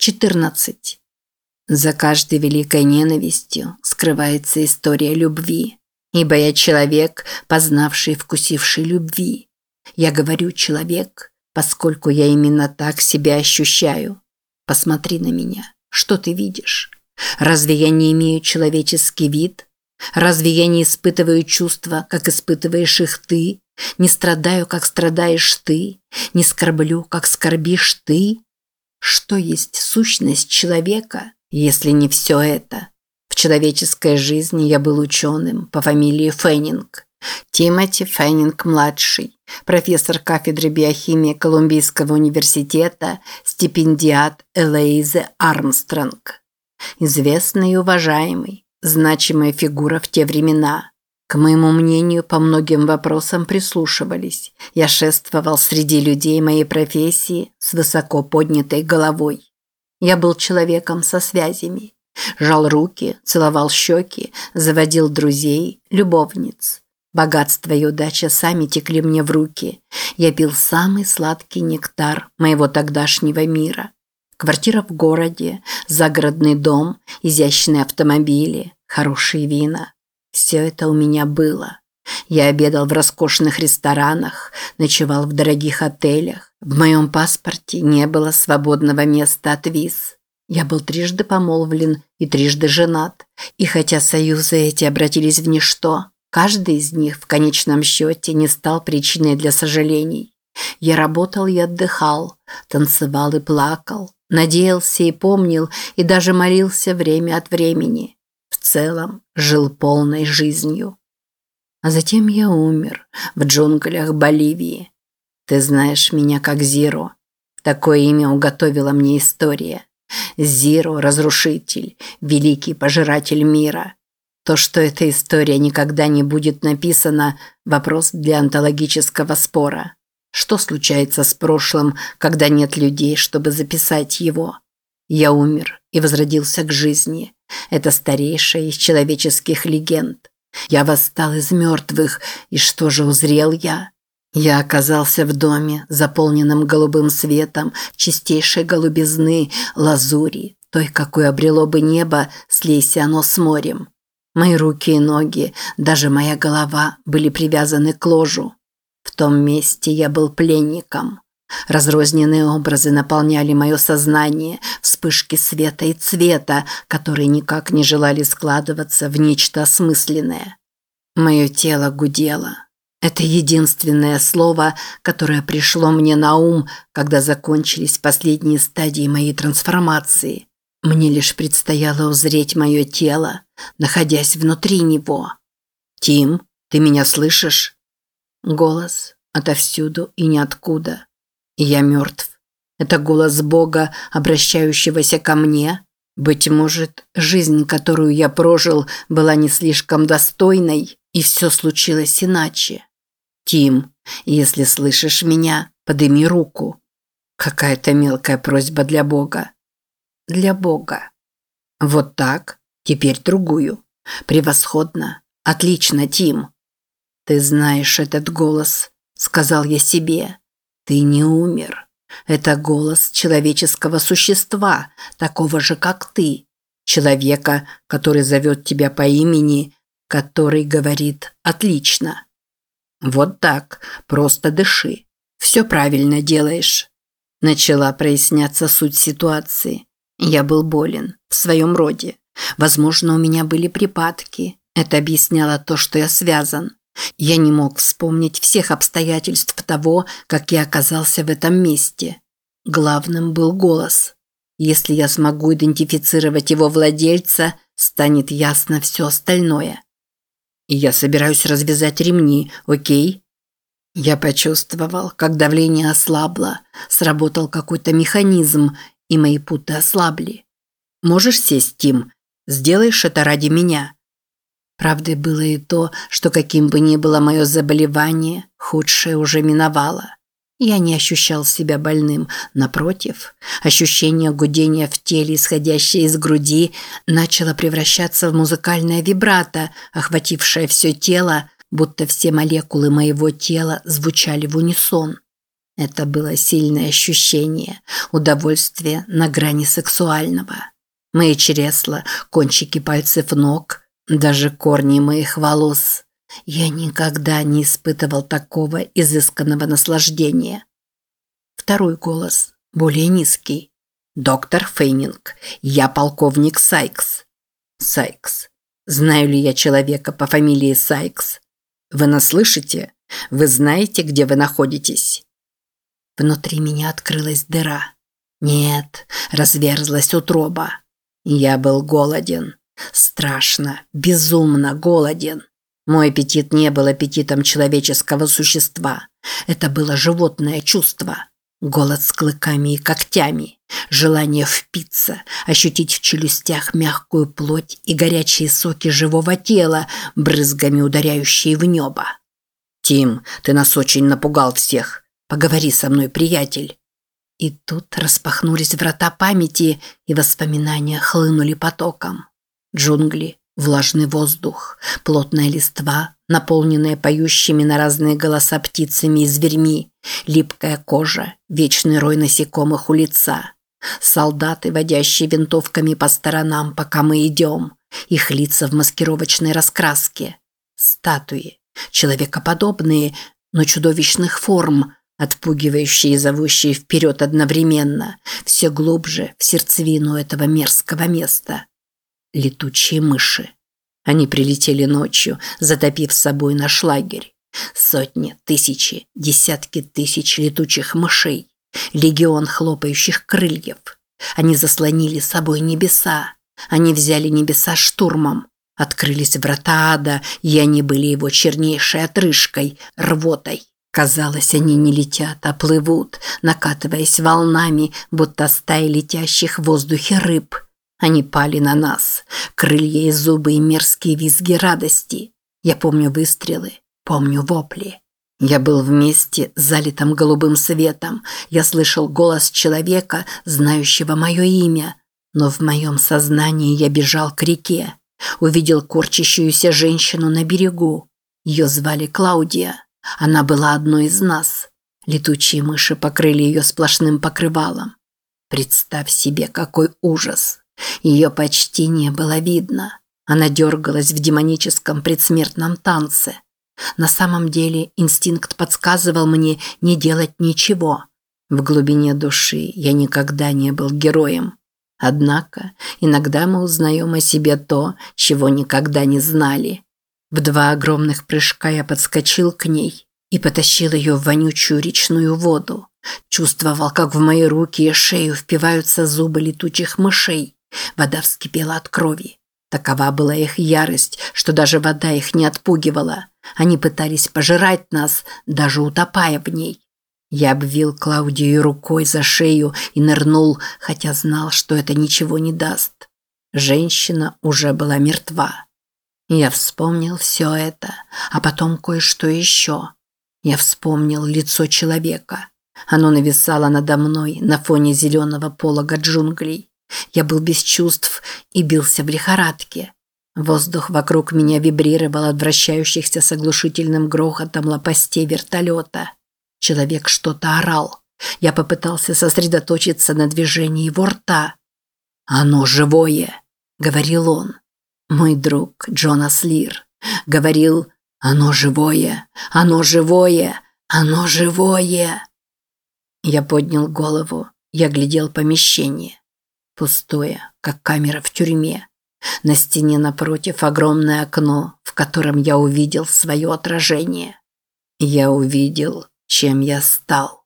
14. За каждой великой ненавистью скрывается история любви. Ибо я человек, познавший и вкусивший любви. Я говорю «человек», поскольку я именно так себя ощущаю. Посмотри на меня. Что ты видишь? Разве я не имею человеческий вид? Разве я не испытываю чувства, как испытываешь их ты? Не страдаю, как страдаешь ты? Не скорблю, как скорбишь ты? Что есть сущность человека, если не все это? В человеческой жизни я был ученым по фамилии Феннинг. Тимоти Феннинг-младший, профессор кафедры биохимии Колумбийского университета, стипендиат Элейзы Армстронг. Известный и уважаемый, значимая фигура в те времена. К моему мнению, по многим вопросам прислушивались. Я шествовал среди людей моей профессии с высоко поднятой головой. Я был человеком со связями. Жал руки, целовал щеки, заводил друзей, любовниц. Богатство и удача сами текли мне в руки. Я пил самый сладкий нектар моего тогдашнего мира. Квартира в городе, загородный дом, изящные автомобили, хорошие вина. Все это у меня было. Я обедал в роскошных ресторанах, ночевал в дорогих отелях. В моем паспорте не было свободного места от виз. Я был трижды помолвлен и трижды женат. И хотя союзы эти обратились в ничто, каждый из них в конечном счете не стал причиной для сожалений. Я работал и отдыхал, танцевал и плакал, надеялся и помнил, и даже молился время от времени целом жил полной жизнью. А затем я умер в джунглях Боливии. Ты знаешь меня как Зиро. Такое имя уготовила мне история. Зиро – разрушитель, великий пожиратель мира. То, что эта история никогда не будет написана – вопрос для антологического спора. Что случается с прошлым, когда нет людей, чтобы записать его? Я умер и возродился к жизни. Это старейшая из человеческих легенд. Я восстал из мертвых, и что же узрел я? Я оказался в доме, заполненном голубым светом, чистейшей голубизны, лазури, той, какой обрело бы небо, слейся оно с морем. Мои руки и ноги, даже моя голова были привязаны к ложу. В том месте я был пленником. Разрозненные образы наполняли мое сознание, вспышки света и цвета, которые никак не желали складываться в нечто осмысленное. Мое тело гудело. Это единственное слово, которое пришло мне на ум, когда закончились последние стадии моей трансформации. Мне лишь предстояло узреть мое тело, находясь внутри него. «Тим, ты меня слышишь?» Голос отовсюду и ниоткуда. Я мертв. Это голос Бога, обращающегося ко мне. Быть может, жизнь, которую я прожил, была не слишком достойной, и все случилось иначе. Тим, если слышишь меня, подыми руку. Какая-то мелкая просьба для Бога. Для Бога. Вот так. Теперь другую. Превосходно. Отлично, Тим. Ты знаешь этот голос, сказал я себе. Ты не умер. Это голос человеческого существа, такого же, как ты. Человека, который зовет тебя по имени, который говорит «отлично». Вот так, просто дыши. Все правильно делаешь. Начала проясняться суть ситуации. Я был болен, в своем роде. Возможно, у меня были припадки. Это объясняло то, что я связан. Я не мог вспомнить всех обстоятельств того, как я оказался в этом месте. Главным был голос. Если я смогу идентифицировать его владельца, станет ясно все остальное. И я собираюсь развязать ремни, окей? Я почувствовал, как давление ослабло, сработал какой-то механизм, и мои путы ослабли. Можешь сесть, Тим? Сделаешь это ради меня? Правдой было и то, что каким бы ни было мое заболевание, худшее уже миновало. Я не ощущал себя больным, напротив, ощущение гудения в теле, исходящее из груди, начало превращаться в музыкальное вибрато, охватившее все тело, будто все молекулы моего тела звучали в унисон. Это было сильное ощущение, удовольствие на грани сексуального. Мои чресла, кончики пальцев ног, даже корни моих волос. Я никогда не испытывал такого изысканного наслаждения. Второй голос, более низкий. «Доктор Фейнинг, я полковник Сайкс». «Сайкс. Знаю ли я человека по фамилии Сайкс? Вы нас слышите? Вы знаете, где вы находитесь?» Внутри меня открылась дыра. Нет, разверзлась утроба. Я был голоден. Страшно, безумно голоден. Мой аппетит не был аппетитом человеческого существа. Это было животное чувство. Голод с клыками и когтями. Желание впиться, ощутить в челюстях мягкую плоть и горячие соки живого тела, брызгами ударяющие в небо. «Тим, ты нас очень напугал всех. Поговори со мной, приятель». И тут распахнулись врата памяти, и воспоминания хлынули потоком. Джунгли, влажный воздух, плотная листва, наполненная поющими на разные голоса птицами и зверьми, липкая кожа, вечный рой насекомых у лица. Солдаты, водящие винтовками по сторонам, пока мы идем, их лица в маскировочной раскраске. Статуи, человекоподобные, но чудовищных форм, отпугивающие и зовущие вперед одновременно, все глубже в сердцевину этого мерзкого места. Летучие мыши. Они прилетели ночью, затопив с собой наш лагерь. Сотни, тысячи, десятки тысяч летучих мышей. Легион хлопающих крыльев. Они заслонили собой небеса. Они взяли небеса штурмом. Открылись врата ада, и они были его чернейшей отрыжкой, рвотой. Казалось, они не летят, а плывут, накатываясь волнами, будто стаи летящих в воздухе рыб. Они пали на нас, крылья и зубы и мерзкие визги радости. Я помню выстрелы, помню вопли. Я был вместе залитым голубым светом. Я слышал голос человека, знающего мое имя. Но в моем сознании я бежал к реке. Увидел корчащуюся женщину на берегу. Ее звали Клаудия. Она была одной из нас. Летучие мыши покрыли ее сплошным покрывалом. Представь себе, какой ужас. Ее почти не было видно. Она дергалась в демоническом предсмертном танце. На самом деле инстинкт подсказывал мне не делать ничего. В глубине души я никогда не был героем. Однако иногда мы узнаем о себе то, чего никогда не знали. В два огромных прыжка я подскочил к ней и потащил ее в вонючую речную воду. Чувствовал, как в мои руки и шею впиваются зубы летучих мышей. Вода вскипела от крови. Такова была их ярость, что даже вода их не отпугивала. Они пытались пожирать нас, даже утопая в ней. Я обвил Клаудию рукой за шею и нырнул, хотя знал, что это ничего не даст. Женщина уже была мертва. Я вспомнил все это, а потом кое-что еще. Я вспомнил лицо человека. Оно нависало надо мной на фоне зеленого полога джунглей. Я был без чувств и бился в лихорадке. Воздух вокруг меня вибрировал от вращающихся с оглушительным грохотом лопастей вертолета. Человек что-то орал. Я попытался сосредоточиться на движении его рта. «Оно живое», — говорил он. Мой друг Джонас Лир говорил «Оно живое! Оно живое! Оно живое!» Я поднял голову. Я глядел помещение. Пустое, как камера в тюрьме. На стене напротив огромное окно, в котором я увидел свое отражение. Я увидел, чем я стал.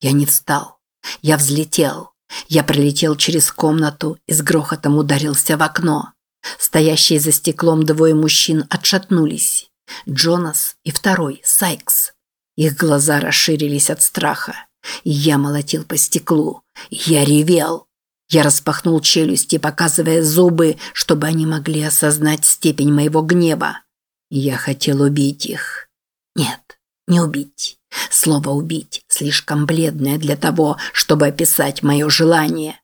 Я не встал. Я взлетел. Я пролетел через комнату и с грохотом ударился в окно. Стоящие за стеклом двое мужчин отшатнулись. Джонас и второй, Сайкс. Их глаза расширились от страха. Я молотил по стеклу. Я ревел. Я распахнул челюсти, показывая зубы, чтобы они могли осознать степень моего гнева. Я хотел убить их. Нет, не убить. Слово «убить» слишком бледное для того, чтобы описать мое желание.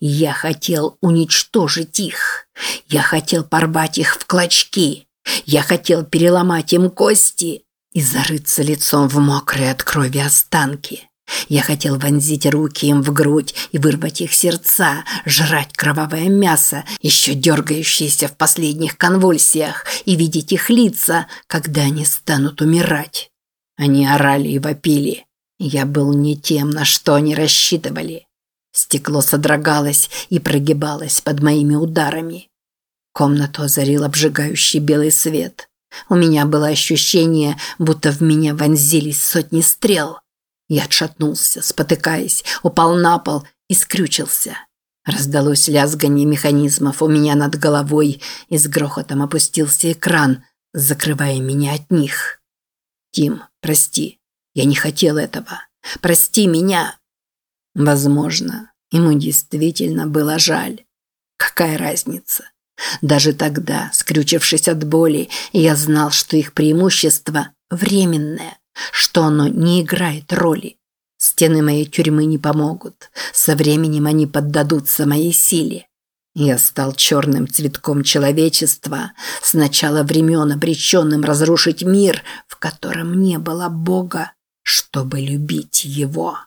Я хотел уничтожить их. Я хотел порвать их в клочки. Я хотел переломать им кости и зарыться лицом в мокрые от крови останки. Я хотел вонзить руки им в грудь и вырвать их сердца, жрать кровавое мясо, еще дергающееся в последних конвульсиях, и видеть их лица, когда они станут умирать. Они орали и вопили. Я был не тем, на что они рассчитывали. Стекло содрогалось и прогибалось под моими ударами. Комнату озарил обжигающий белый свет. У меня было ощущение, будто в меня вонзились сотни стрел. Я отшатнулся, спотыкаясь, упал на пол и скрючился. Раздалось лязганье механизмов у меня над головой, и с грохотом опустился экран, закрывая меня от них. «Тим, прости, я не хотел этого. Прости меня!» Возможно, ему действительно было жаль. Какая разница? Даже тогда, скрючившись от боли, я знал, что их преимущество временное что оно не играет роли. Стены моей тюрьмы не помогут. Со временем они поддадутся моей силе. Я стал черным цветком человечества, с начала времен обреченным разрушить мир, в котором не было Бога, чтобы любить его.